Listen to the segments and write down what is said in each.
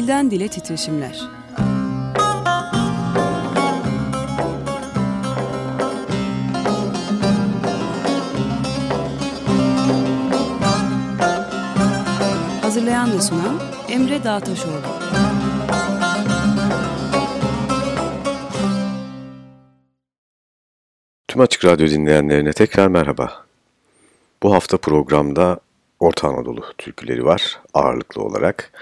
Dilden Dile Titreşimler Hazırlayan ve sunan Emre Dağtaşoğlu Tüm Açık Radyo dinleyenlerine tekrar merhaba. Bu hafta programda Orta Anadolu türküleri var ağırlıklı olarak.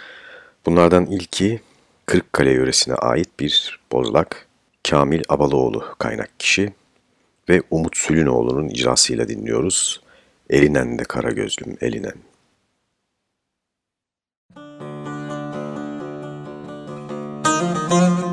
Bunlardan ilki Kırıkkale yöresine ait bir bozlak Kamil Abalıoğlu kaynak kişi ve Umut Sülünoğlu'nun icrasıyla dinliyoruz. Elinen de kara gözlüm elinen. Müzik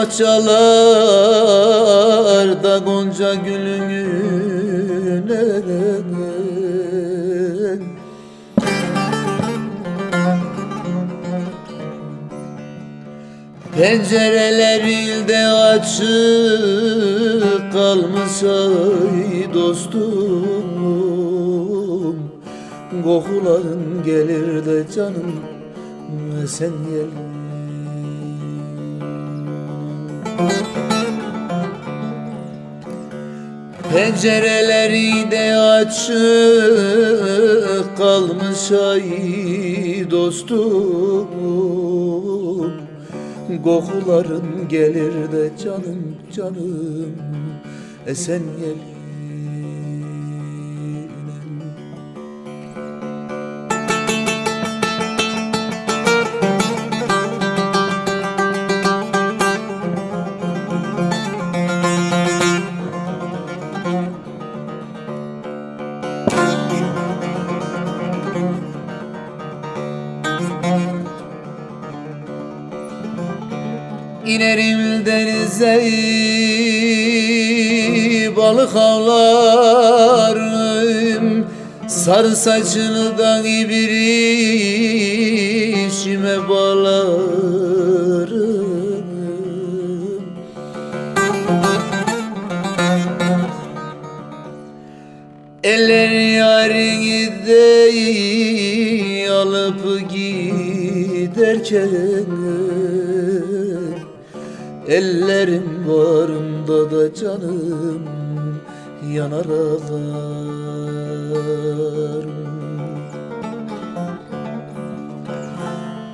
bahçelerde gonca gülünün Pencerelerinde açık kalmış ay dostum. Kokuların gelir de canım ve sen gel Pencereleri açık kalmış ay dostum. Kokuların gelir de canım canım. Esen gel Sarı saçını da bir işime bağlarım Eller yarini de alıp giderken. Ellerim varımda da canım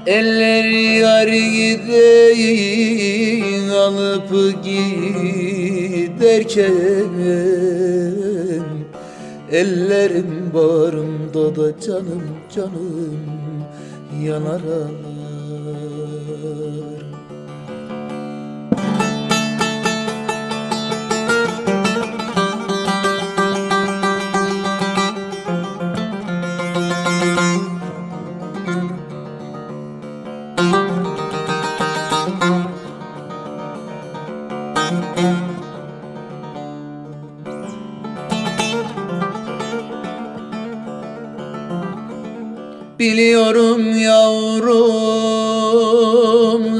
Eller yarı gideyin alıp giderken. Ellerim barımda da canım canım yanar Biliyorum yavrum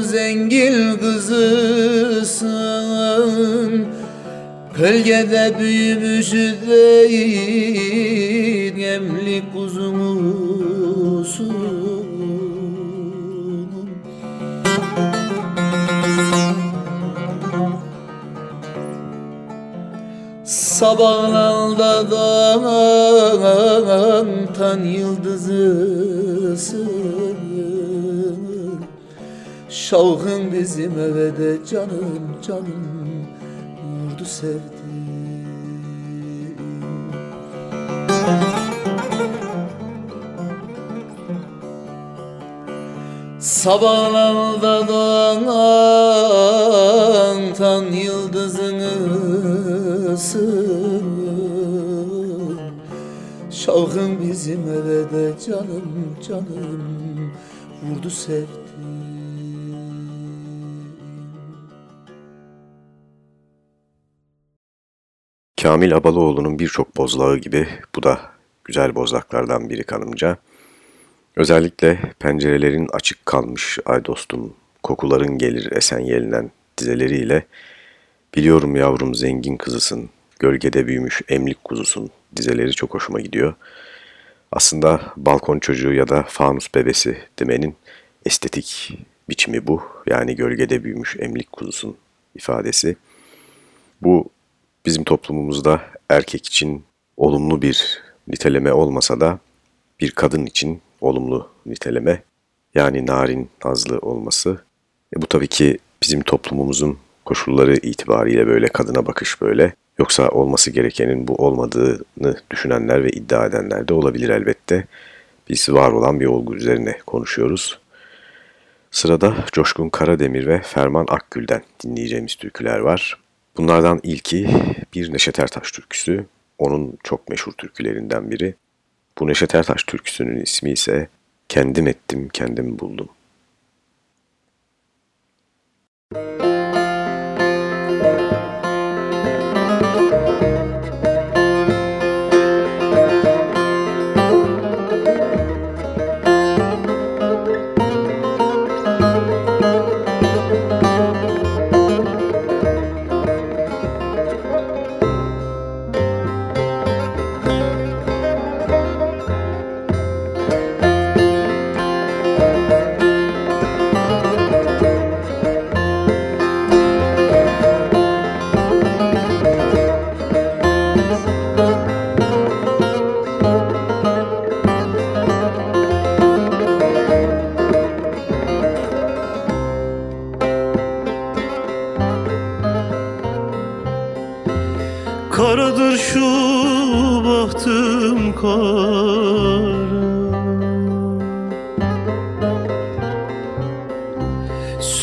zengin kızısın. Gölgede büyümüş değil Gemlik kuzumusun Sabahlarda dağan tan yıldızısın Şavkın bizim eve de canım canım Yurdu sevdim Sabahlarda doğan tan yıldızınısın Şavkın bizim eve de canım canım vurdu sevdim Kamil Abalıoğlu'nun birçok bozlağı gibi bu da güzel bozlaklardan biri kanımca. Özellikle pencerelerin açık kalmış ay dostum, kokuların gelir esen yelinden dizeleriyle Biliyorum yavrum zengin kızısın, gölgede büyümüş emlik kuzusun dizeleri çok hoşuma gidiyor. Aslında balkon çocuğu ya da fanus bebesi demenin estetik biçimi bu. Yani gölgede büyümüş emlik kuzusun ifadesi. Bu bizim toplumumuzda erkek için olumlu bir niteleme olmasa da bir kadın için olumlu niteleme yani narin, nazlı olması. E bu tabii ki bizim toplumumuzun koşulları itibariyle böyle kadına bakış böyle. Yoksa olması gerekenin bu olmadığını düşünenler ve iddia edenler de olabilir elbette. Biz var olan bir olgu üzerine konuşuyoruz. Sırada Coşkun Karademir ve Ferman Akgül'den dinleyeceğimiz türküler var. Bunlardan ilki bir Neşet Ertaş türküsü. Onun çok meşhur türkülerinden biri. Bu Neşet Ertaş türküsünün ismi ise Kendim Ettim Kendim Buldum.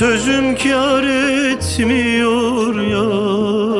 Sözüm kar etmiyor ya.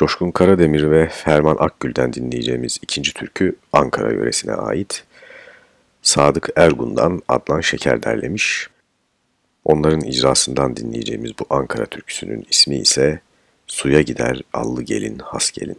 Coşkun Karademir ve Ferman Akgül'den dinleyeceğimiz ikinci türkü Ankara yöresine ait. Sadık Ergun'dan Adnan Şeker derlemiş. Onların icrasından dinleyeceğimiz bu Ankara türküsünün ismi ise Suya Gider Allı Gelin Has Gelin.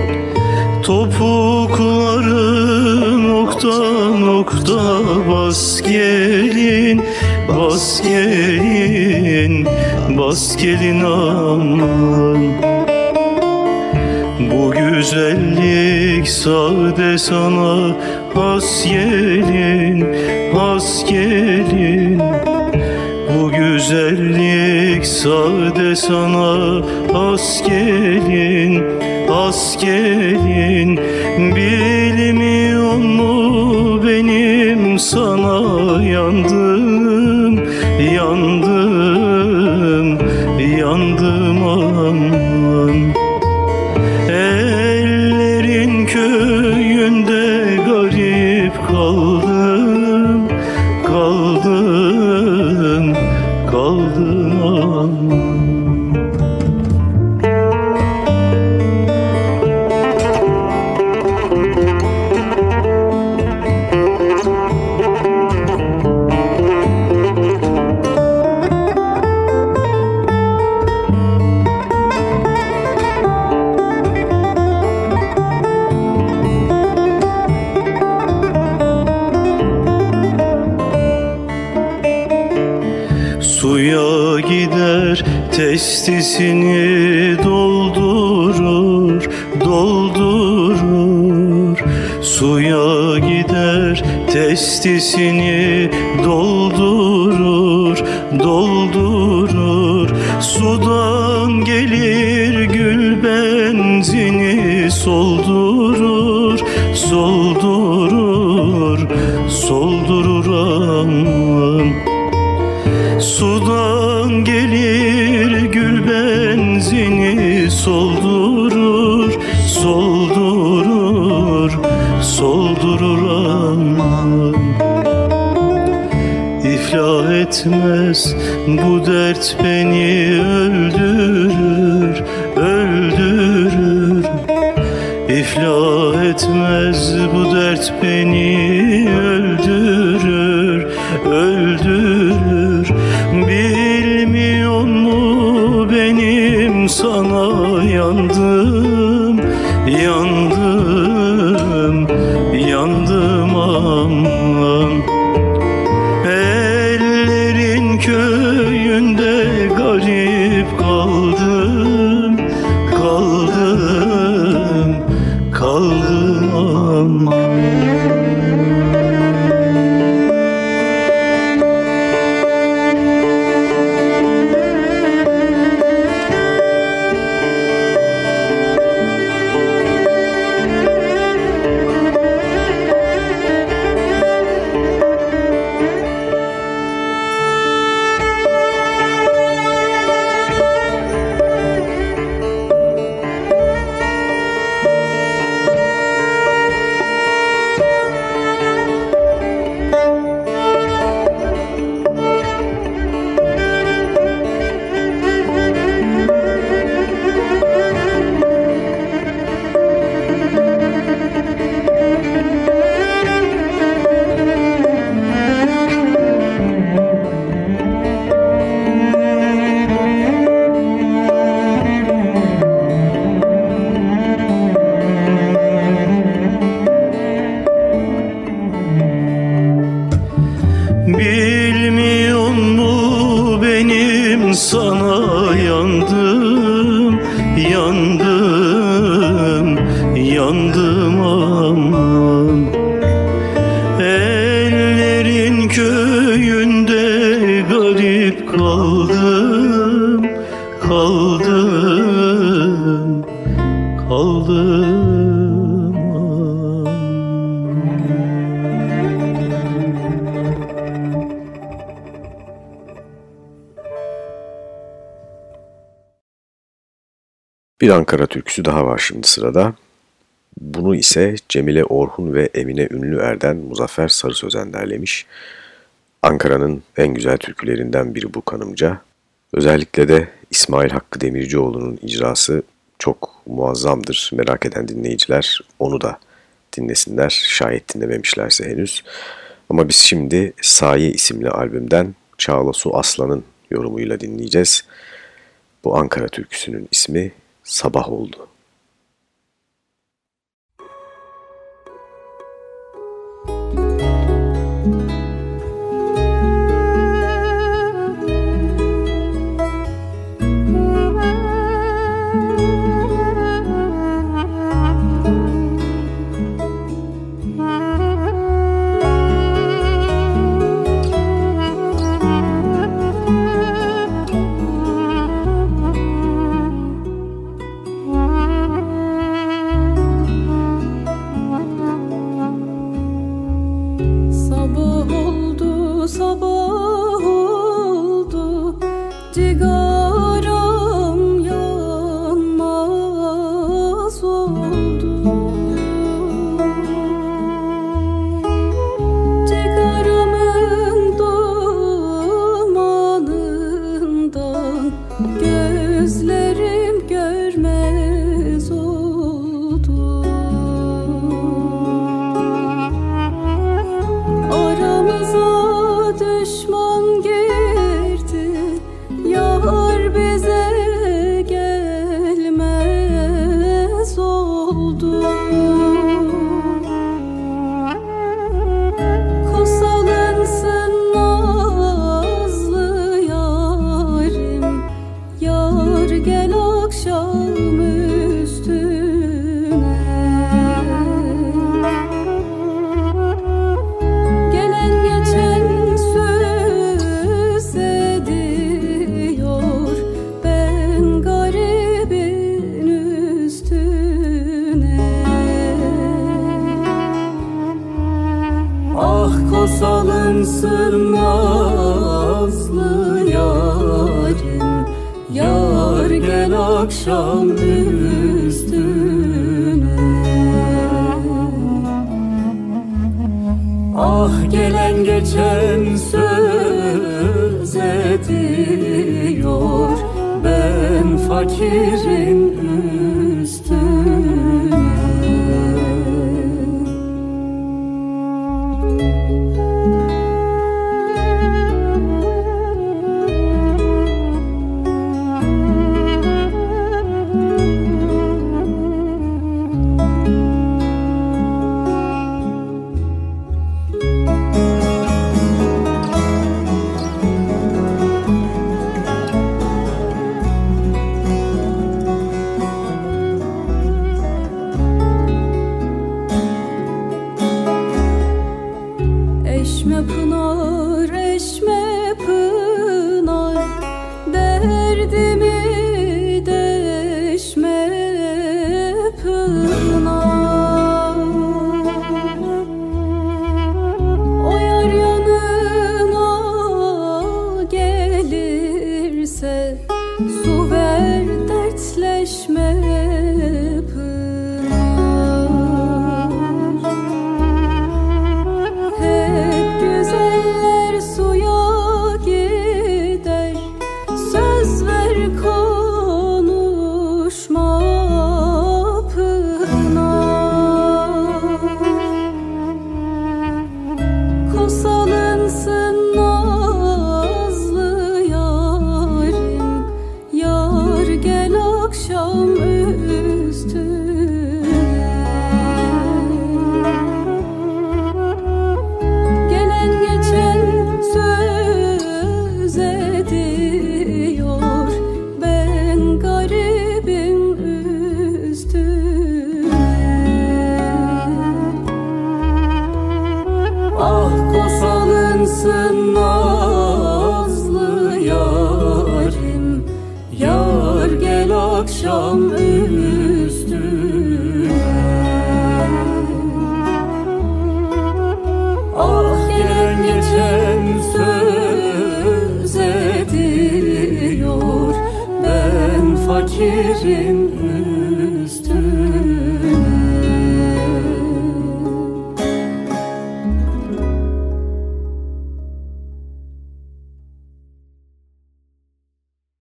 nokta bas gelin Bas gelin Bas gelin aman. Bu güzellik sade sana Has gelin Has gelin bu güzellik sade sana Has gelin, has gelin Bilmiyor mu benim sana yandım Yandım, yandım aman testisini doldurur, doldurur. Suya gider testisini doldurur, doldurur. Sudan gelir gül benzini soldurur, soldurur, soldurur aman. Sudan gelir İflah etmez. Bu dert beni öldürür, öldürür. İflah etmez. Bu dert beni Ankara türküsü daha var şimdi sırada. Bunu ise Cemile Orhun ve Emine Ünlüer'den Muzaffer Sarı Sözen derlemiş. Ankara'nın en güzel türkülerinden biri bu kanımca. Özellikle de İsmail Hakkı Demircioğlu'nun icrası çok muazzamdır. Merak eden dinleyiciler onu da dinlesinler şayet dinlememişlerse henüz. Ama biz şimdi Saye isimli albümden Çağla Su Aslan'ın yorumuyla dinleyeceğiz. Bu Ankara türküsünün ismi Sabah Oldu. fakirin ölüm.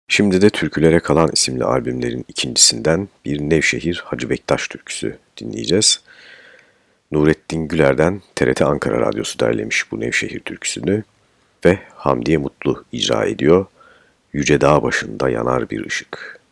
Şimdi de Türkülere Kalan isimli albümlerin ikincisinden bir Nevşehir Hacı Bektaş türküsü dinleyeceğiz. Nurettin Güler'den TRT Ankara Radyosu derlemiş bu Nevşehir türküsünü ve Hamdiye Mutlu icra ediyor. Yüce dağ başında yanar bir ışık.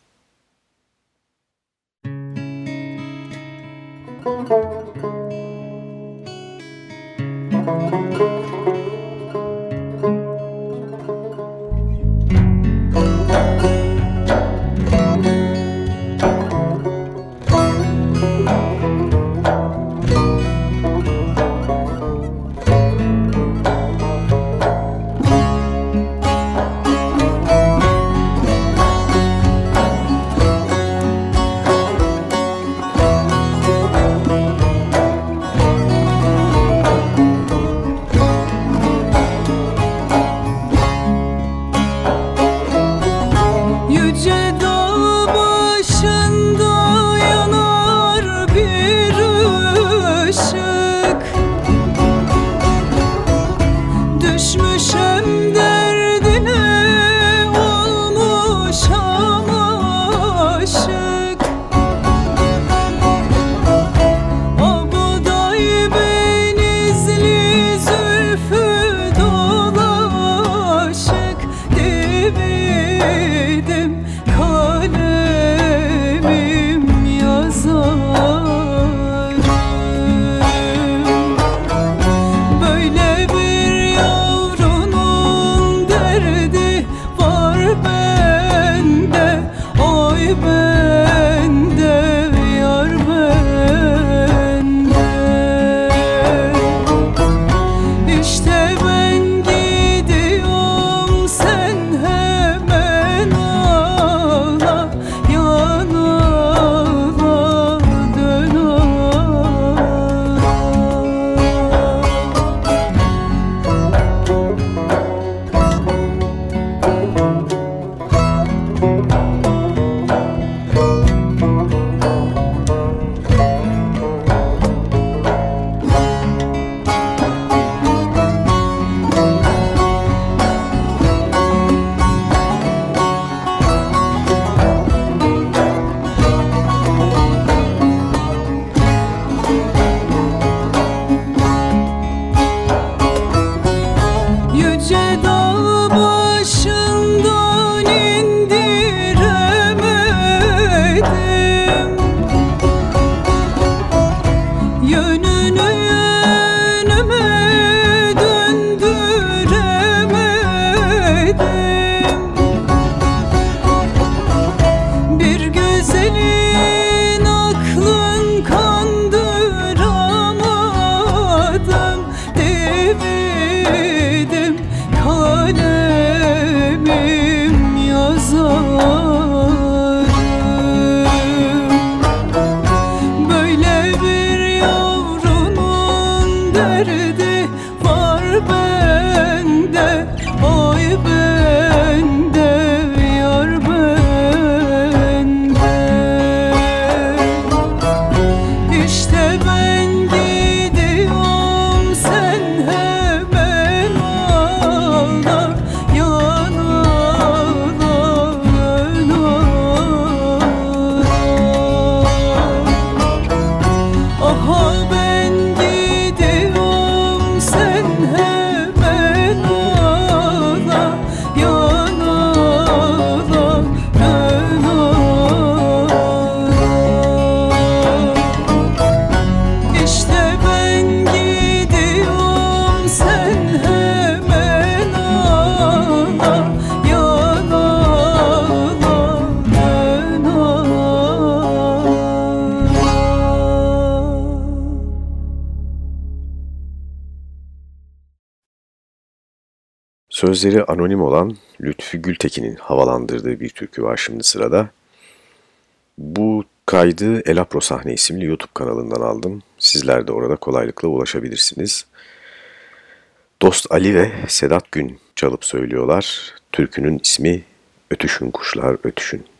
Sözleri anonim olan Lütfü Gültekin'in havalandırdığı bir türkü var şimdi sırada. Bu kaydı Elapro Sahne isimli YouTube kanalından aldım. Sizler de orada kolaylıkla ulaşabilirsiniz. Dost Ali ve Sedat Gün çalıp söylüyorlar. Türkünün ismi Ötüşün Kuşlar Ötüşün.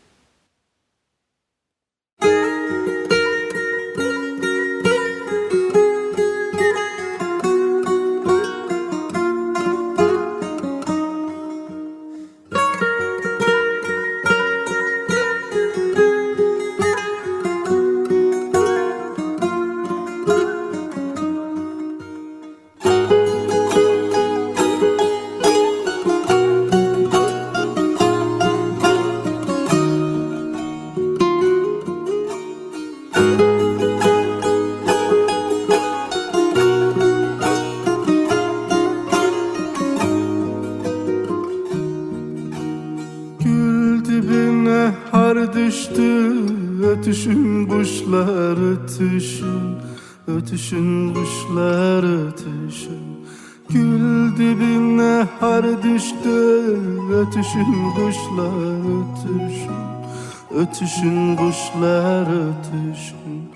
Ötüşün kuşlar ötüşün.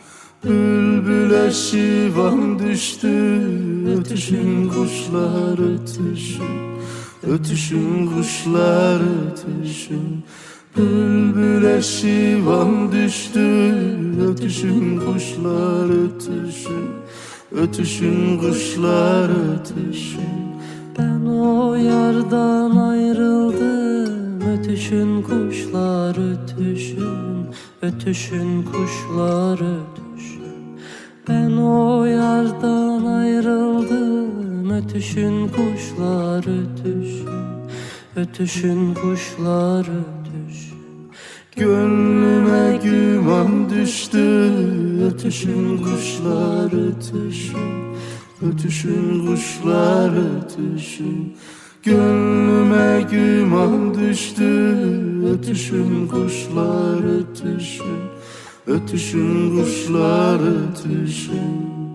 Bülbüle şivan düştü Ötüşün kuşlar ötüşün. Ötüşün kuşlar ötüşün. Bülbüle şivan düştü Ötüşün kuşlar ötüşün. Ötüşün kuşlar ötüşün. Ben o yardan ayrıldım Ötüşün kuşlar ötüşün Ötüşün kuşlar ötüşün. Ben o yardan ayrıldım Ötüşün kuşlar ötüşün Ötüşün kuşlar ötüşün. Gönlüme güman düştü Ötüşün kuşlar ötüşün Ötüşün kuşlar ötüşün Gönlüme güman düştü Ötüşün kuşlar ötüşün Ötüşün kuşlar ötüşün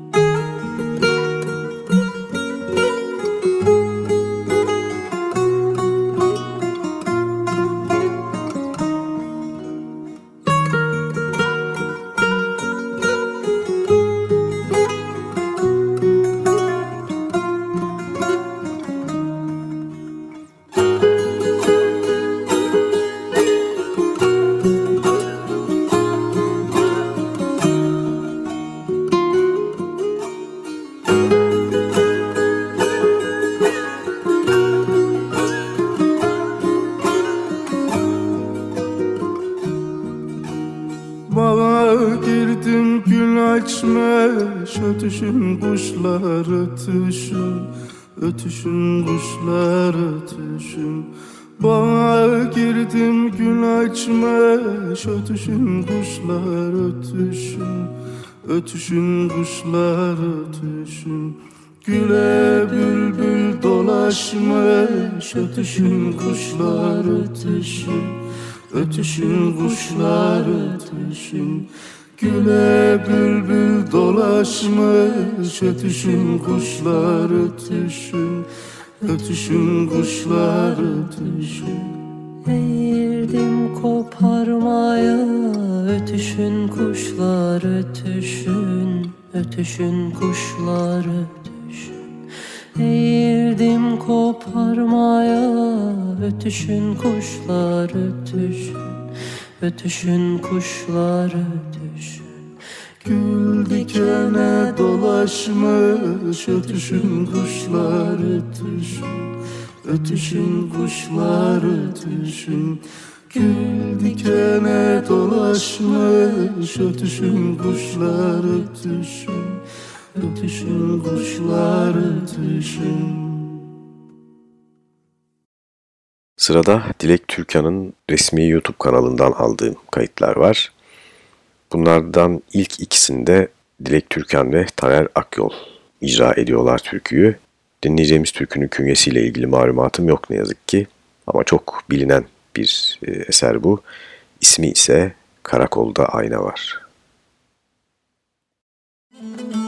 Ötüşün kuşlar ötüşün Bana girdim gün açmış Ötüşün kuşlar ötüşün Ötüşün kuşlar ötüşün Güle bülbül dolaşmış Ötüşün kuşlar ötüşün Ötüşün kuşlar ötüşün Güle bülbül dolaşmış Ötüşün kuşlar ötüşün Ötüşün kuşlar ötüşün. Eğildim koparmaya Ötüşün kuşlar ötüşün Ötüşün kuşlar ötüşün. Eğildim koparmaya Ötüşün kuşlar ötüşün Ötüşün kuşlar ötüşün Gül dikene dolaşmış. Ötüşün kuşlar ötüşün Ötüşün kuşlar ötüşün Gül dikene dolaşmış. Ötüşün kuşlar ötüşün Ötüşün kuşlar ötüşün Sırada Dilek Türkan'ın resmi YouTube kanalından aldığım kayıtlar var. Bunlardan ilk ikisinde Dilek Türkan ve Taner Akyol icra ediyorlar türküyü. Dinleyeceğimiz türkünün künyesiyle ilgili malumatım yok ne yazık ki. Ama çok bilinen bir e, eser bu. İsmi ise Karakolda Ayna Var. Müzik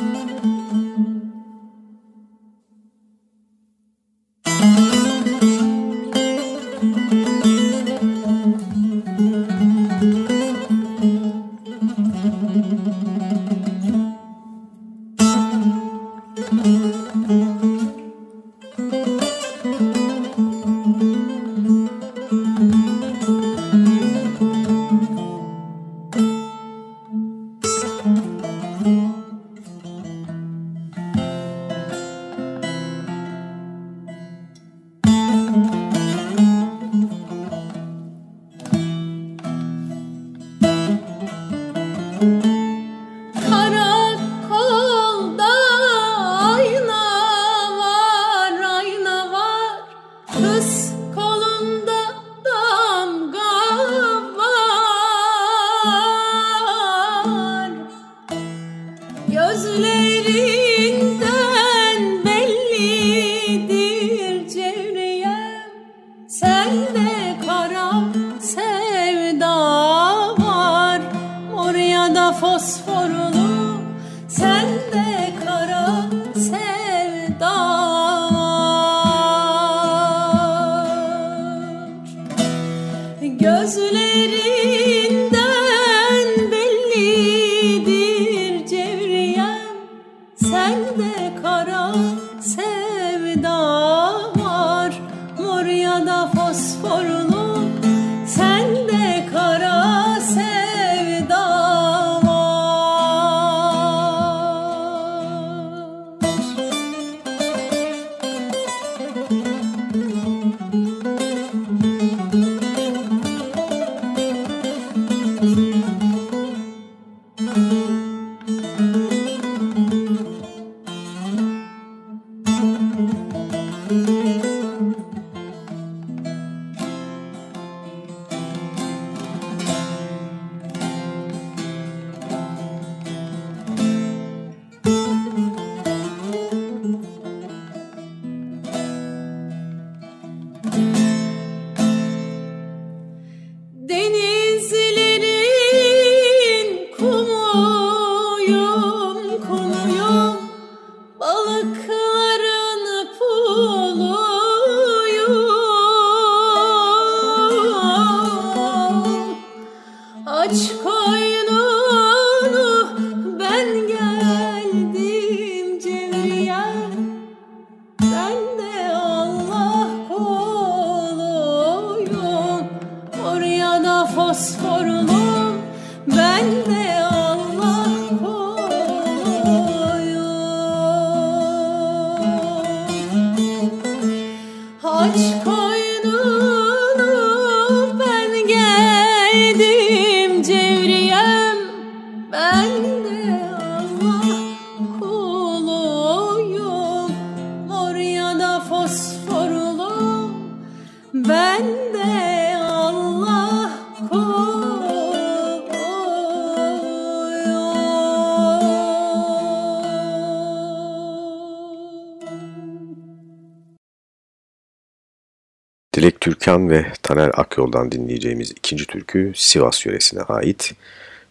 Türkan ve Taner Akyol'dan dinleyeceğimiz ikinci türkü Sivas yöresine ait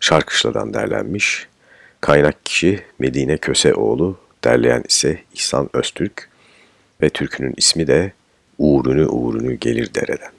Şarkışla'dan derlenmiş. Kaynak kişi Medine Köseoğlu, derleyen ise İhsan Öztürk ve türkünün ismi de Uğrunu Uğrunu Gelir Dereden.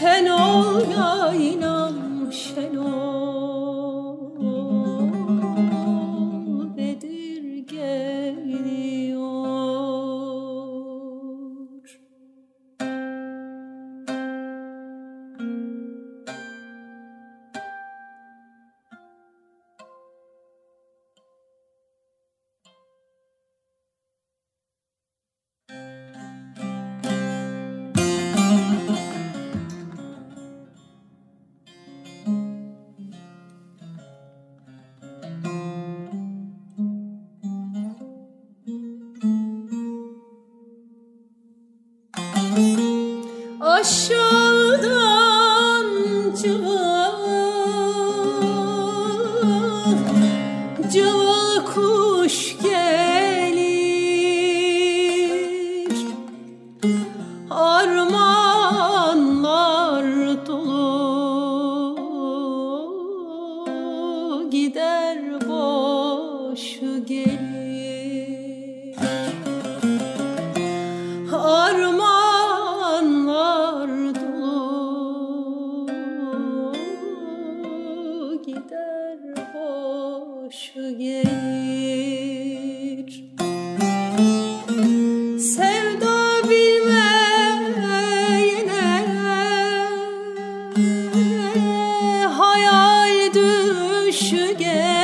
şen ol ya inan şen ol again.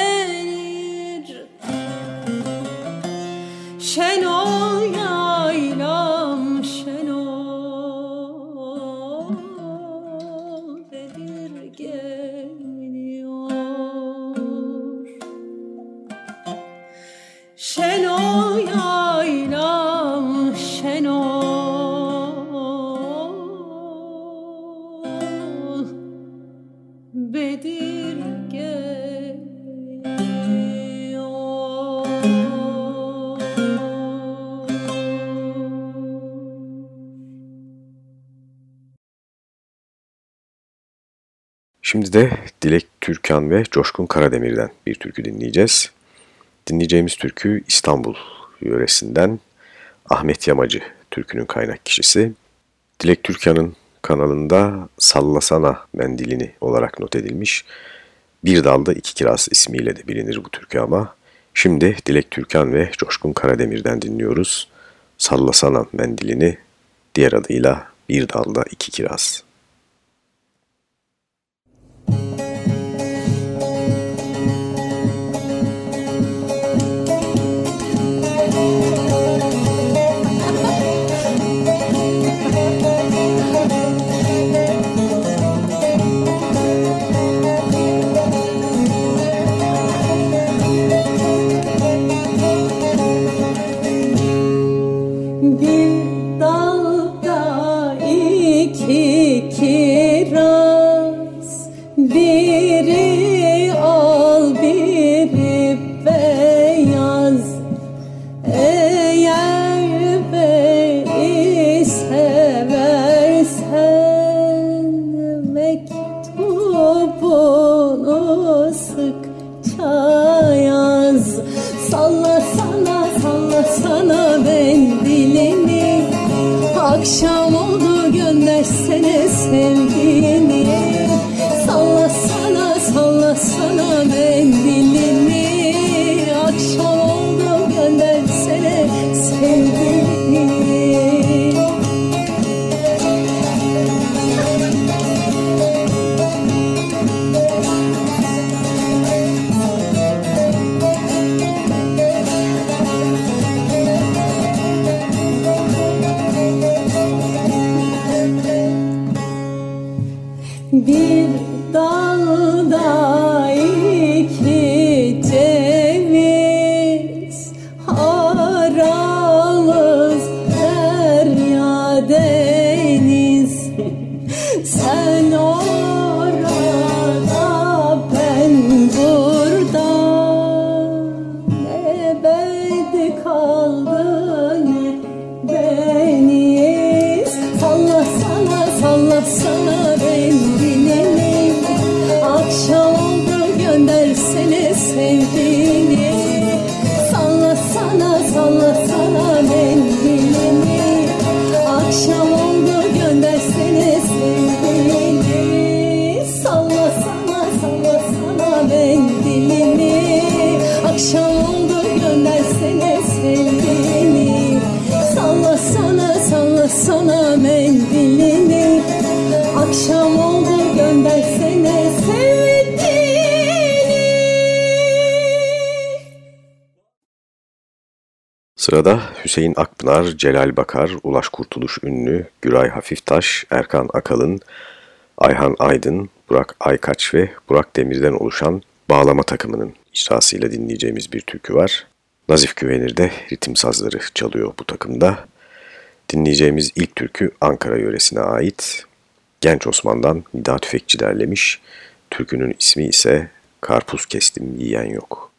Şimdi de Dilek Türkan ve Coşkun Karademir'den bir türkü dinleyeceğiz. Dinleyeceğimiz türkü İstanbul yöresinden Ahmet Yamacı türkünün kaynak kişisi. Dilek Türkan'ın kanalında Sallasana Mendilini olarak not edilmiş. Bir dalda iki kiraz ismiyle de bilinir bu türkü ama. Şimdi Dilek Türkan ve Coşkun Karademir'den dinliyoruz. Sallasana Mendilini diğer adıyla Bir Dalda iki Kiraz. Sırada Hüseyin Akpınar, Celal Bakar, Ulaş Kurtuluş Ünlü, Güray Hafiftaş, Erkan Akalın, Ayhan Aydın, Burak Aykaç ve Burak Demir'den oluşan bağlama takımının icrasıyla dinleyeceğimiz bir türkü var. Nazif Güvenir de ritim sazları çalıyor bu takımda. Dinleyeceğimiz ilk türkü Ankara yöresine ait. Genç Osman'dan Nida Tüfekçi derlemiş. Türkünün ismi ise Karpuz Kestim Yiyen Yok.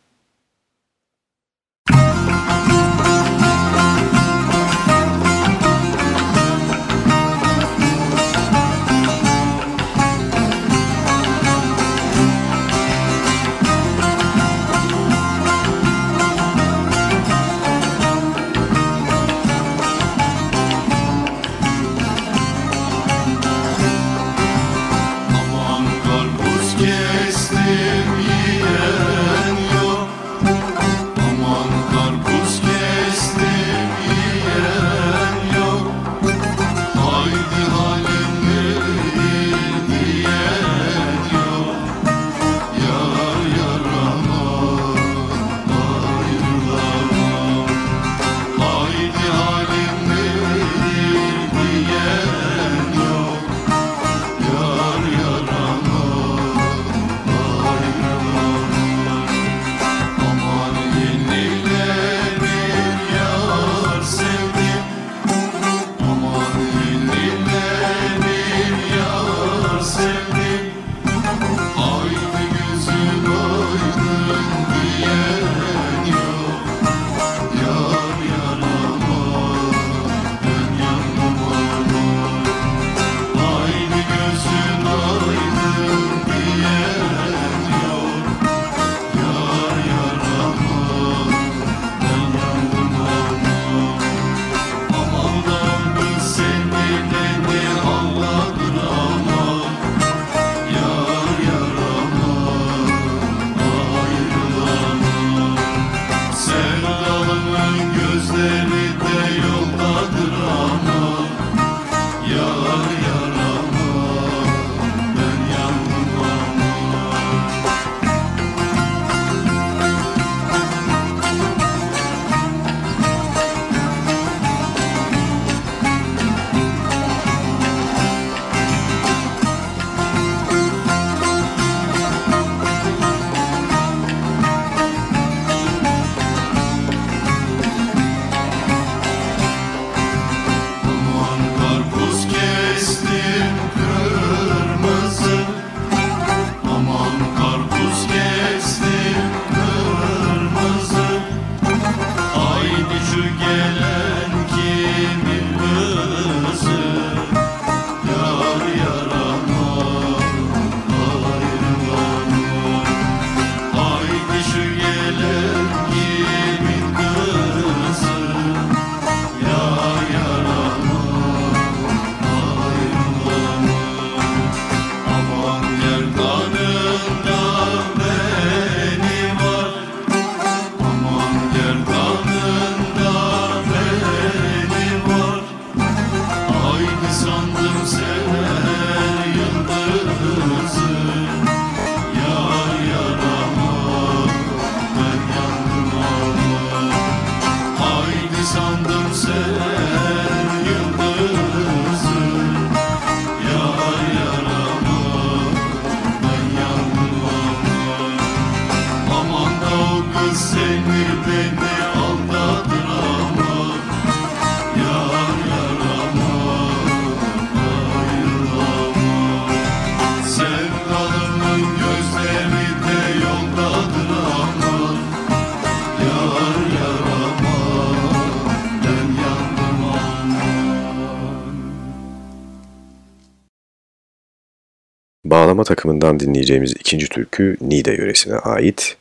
Sıralama takımından dinleyeceğimiz ikinci türkü Niğde yöresine ait.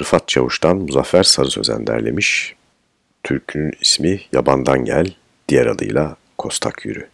Rıfat Çavuş'tan Muzaffer Sarı Sözen derlemiş. Türkünün ismi Yabandan Gel, diğer adıyla Kostak Yürü.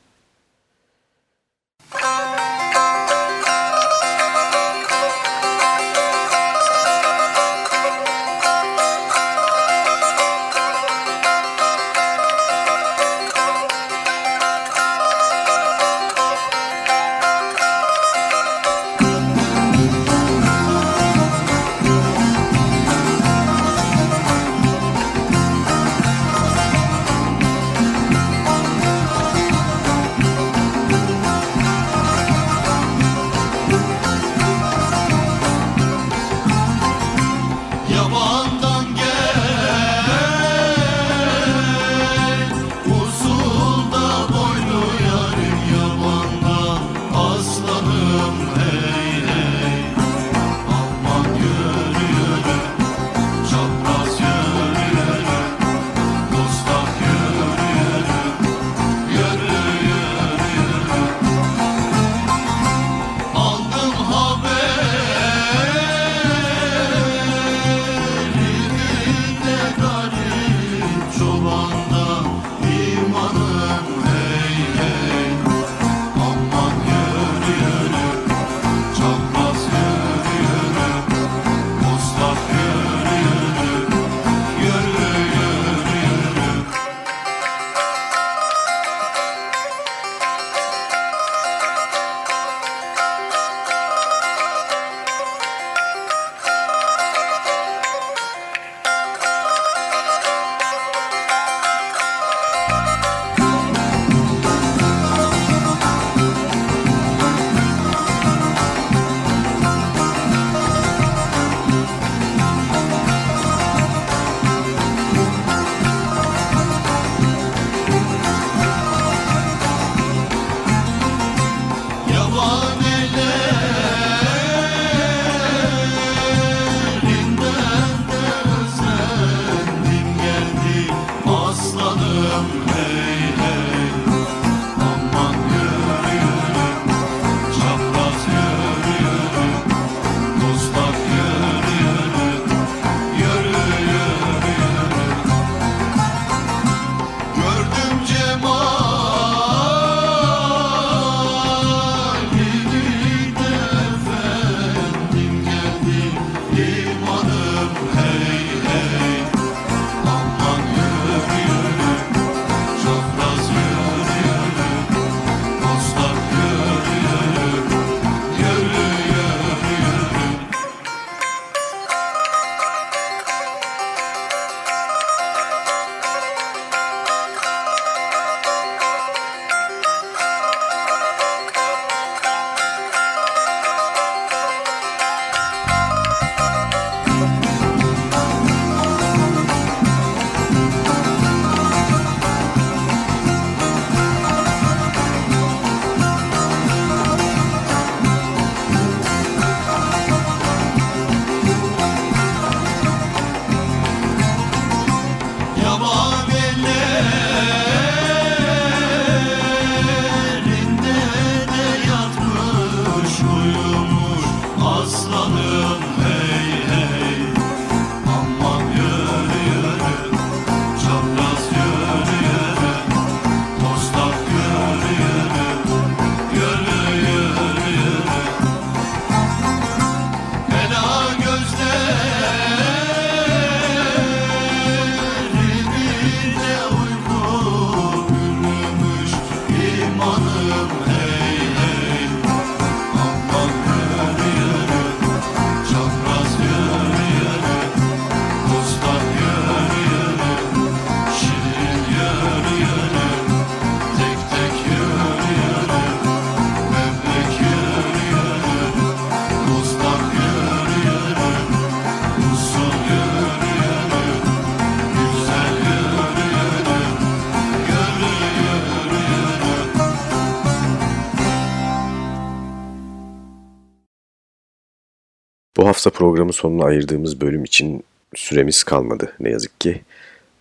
Programın sonuna ayırdığımız bölüm için süremiz kalmadı ne yazık ki.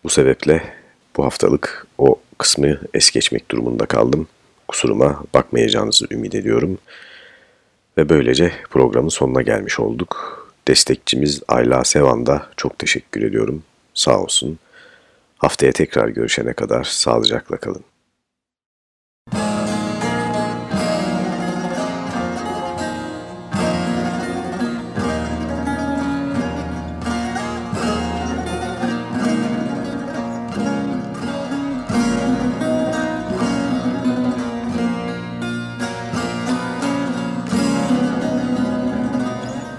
Bu sebeple bu haftalık o kısmı es geçmek durumunda kaldım. Kusuruma bakmayacağınızı ümit ediyorum. Ve böylece programın sonuna gelmiş olduk. Destekçimiz Ayla Sevan'da çok teşekkür ediyorum. Sağ olsun. Haftaya tekrar görüşene kadar sağlıcakla kalın.